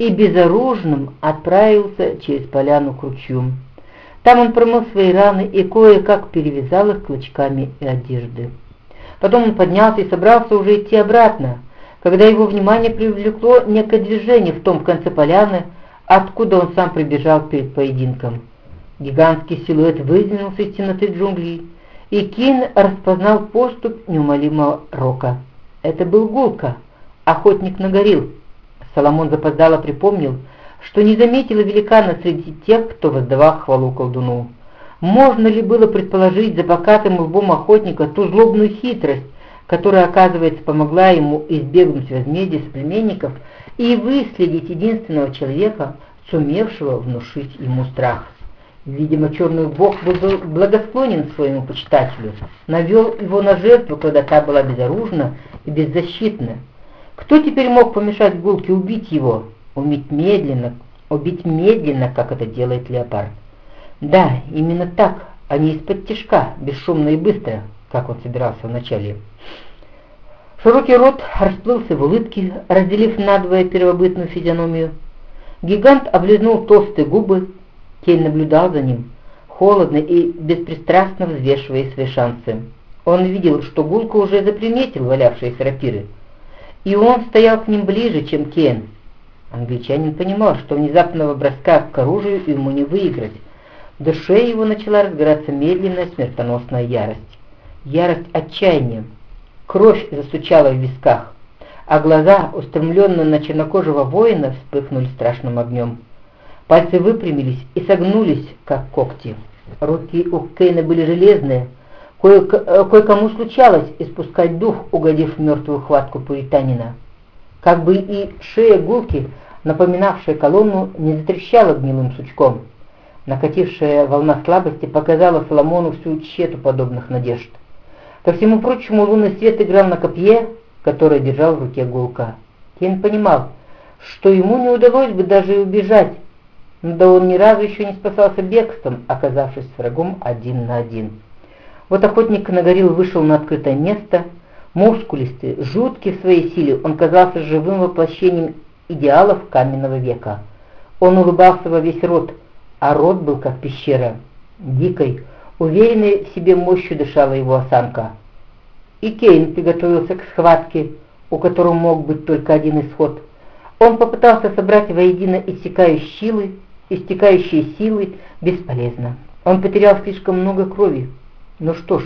и безоружным отправился через поляну к ручью. Там он промыл свои раны и кое-как перевязал их клочками и одежды. Потом он поднялся и собрался уже идти обратно, когда его внимание привлекло некое движение в том конце поляны, откуда он сам прибежал перед поединком. Гигантский силуэт выдвинулся из темноты джунглей, и Кин распознал поступ неумолимого рока. Это был Гулка, охотник на горилл. Соломон запоздало припомнил, что не заметила великана среди тех, кто воздавал хвалу колдуну. Можно ли было предположить за покатым лбом охотника ту злобную хитрость, которая, оказывается, помогла ему избегнуть возмездия соплеменников и выследить единственного человека, сумевшего внушить ему страх? Видимо, черный бог был благосклонен своему почитателю, навел его на жертву, когда та была безоружна и беззащитна. Кто теперь мог помешать Гулке убить его? Убить медленно, убить медленно, как это делает леопард. Да, именно так, а не из-под тяжка, бесшумно и быстро, как он собирался вначале. Широкий рот расплылся в улыбке, разделив надвое первобытную физиономию. Гигант облизнул толстые губы, Кейн наблюдал за ним, холодно и беспристрастно взвешивая свои шансы. Он видел, что Гулка уже заприметил валявшиеся рапиры, и он стоял к ним ближе, чем Кейн. Англичанин понимал, что внезапного броска к оружию ему не выиграть. В душе его начала разгораться медленная смертоносная ярость. Ярость отчаяния. Кровь застучала в висках, а глаза, устремленные на чернокожего воина, вспыхнули страшным огнем. Пальцы выпрямились и согнулись, как когти. Руки у Кейна были железные. Э, кое-кому случалось испускать дух, угодив в мертвую хватку пуританина. Как бы и шея гулки, напоминавшая колонну, не затрещала гнилым сучком. Накатившая волна слабости показала Соломону всю тщету подобных надежд. Ко всему прочему, лунный свет играл на копье, которое держал в руке гулка. Кейн понимал, что ему не удалось бы даже убежать, да он ни разу еще не спасался бегством, оказавшись с врагом один на один. Вот охотник на горилл вышел на открытое место, мускулистый, жуткий в своей силе, он казался живым воплощением идеалов каменного века. Он улыбался во весь рот, а рот был как пещера. Дикой, уверенной в себе мощью дышала его осанка. И Кейн приготовился к схватке, у которого мог быть только один исход. Он попытался собрать воедино иссякающие силы, истекающие силы бесполезно. Он потерял слишком много крови. Ну что ж,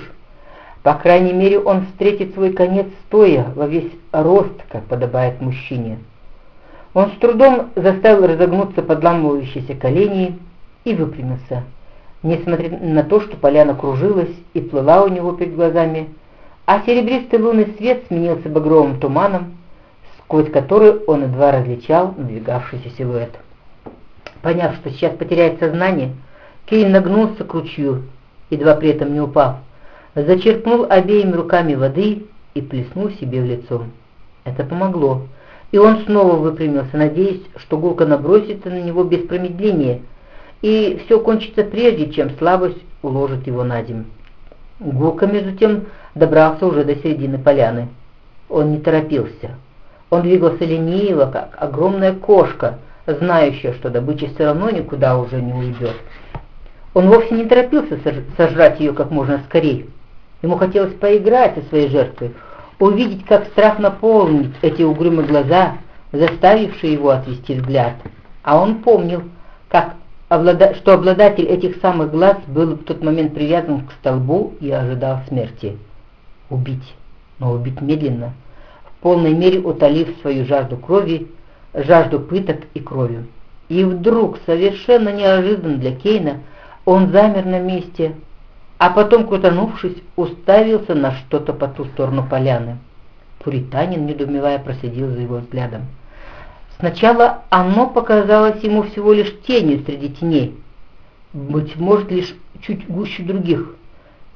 по крайней мере он встретит свой конец стоя во весь рост, как подобает мужчине. Он с трудом заставил разогнуться подламывающиеся колени и выпрямился. Несмотря на то, что поляна кружилась и плыла у него перед глазами, а серебристый лунный свет сменился багровым туманом, сквозь который он едва различал надвигавшийся силуэт. Поняв, что сейчас потеряет сознание, Кейн нагнулся к ручью, едва при этом не упав, зачерпнул обеими руками воды и плеснул себе в лицо. Это помогло, и он снова выпрямился, надеясь, что гулка набросится на него без промедления, и все кончится прежде, чем слабость уложит его на землю. Гулка, между тем, добрался уже до середины поляны. Он не торопился. Он двигался лениво, как огромная кошка — знающая, что добыча все равно никуда уже не уйдет. Он вовсе не торопился сожрать ее как можно скорее. Ему хотелось поиграть со своей жертвой, увидеть, как страх наполнит эти угрюмые глаза, заставившие его отвести взгляд. А он помнил, как облада... что обладатель этих самых глаз был в тот момент привязан к столбу и ожидал смерти. Убить, но убить медленно, в полной мере утолив свою жажду крови жажду пыток и крови. И вдруг, совершенно неожиданно для Кейна, он замер на месте, а потом, крутанувшись, уставился на что-то по ту сторону поляны. Пуританин, недоумевая, проследил за его взглядом. Сначала оно показалось ему всего лишь тенью среди теней, быть может, лишь чуть гуще других.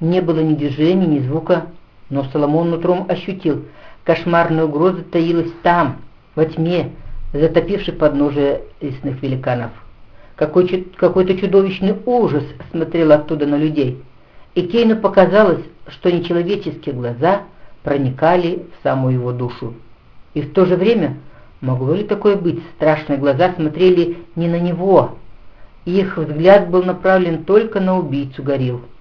Не было ни движения, ни звука, но Соломон утром ощутил, кошмарная угроза таилась там, во тьме, затопивший подножие лесных великанов. Какой-то какой чудовищный ужас смотрел оттуда на людей, и Кейну показалось, что нечеловеческие глаза проникали в самую его душу. И в то же время Могло ли такое быть? Страшные глаза смотрели не на него. Их взгляд был направлен только на убийцу горилл.